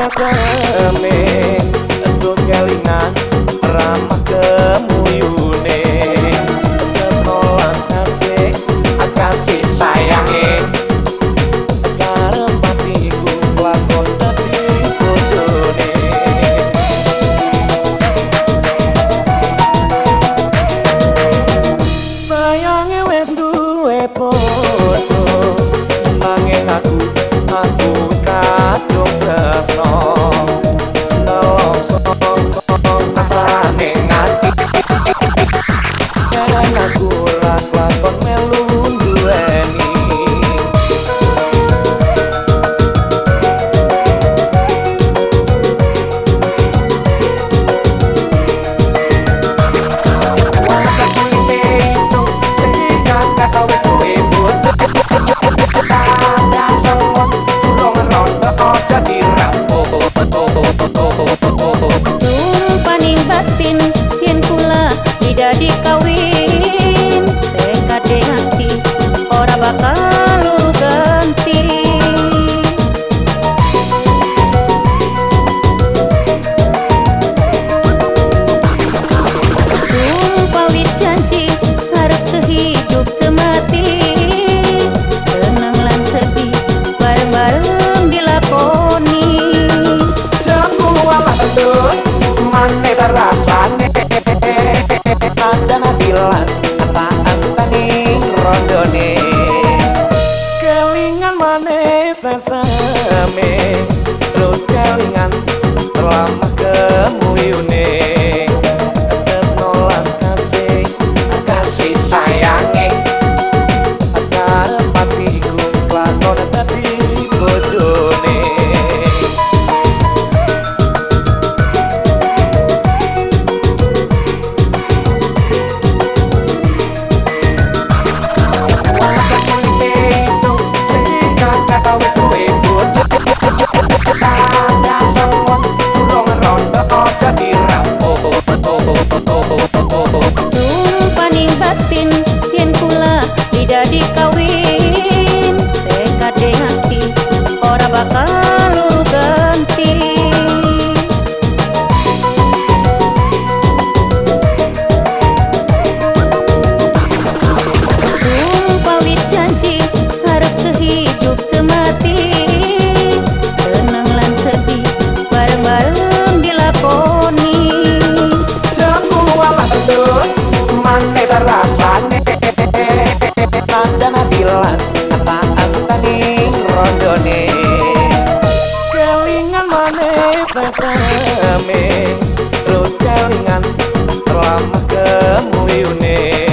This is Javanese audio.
rasa amin kelingan ramah wonder sesame terus jaringan terlambat kemuyunin